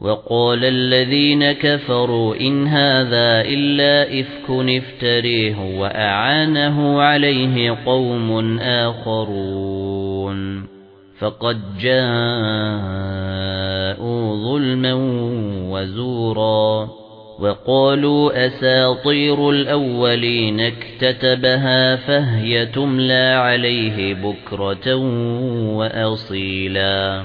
وَقَالَ الَّذِينَ كَفَرُوا إِنْ هَذَا إِلَّا إِفْكٌ افْتَرَيْهِ وَأَعَانَهُ عَلَيْهِ قَوْمٌ آخَرُونَ. فَقَدْ جَاءُوا ظُلْمًا وَزُورًا وَقَالُوا أَسَاطِيرُ الْأَوَّلِينَ اكْتَتَبَهَا فَهِيَ تُمْلَى عَلَيْهِ بُكْرَةً وَأَصِيلًا.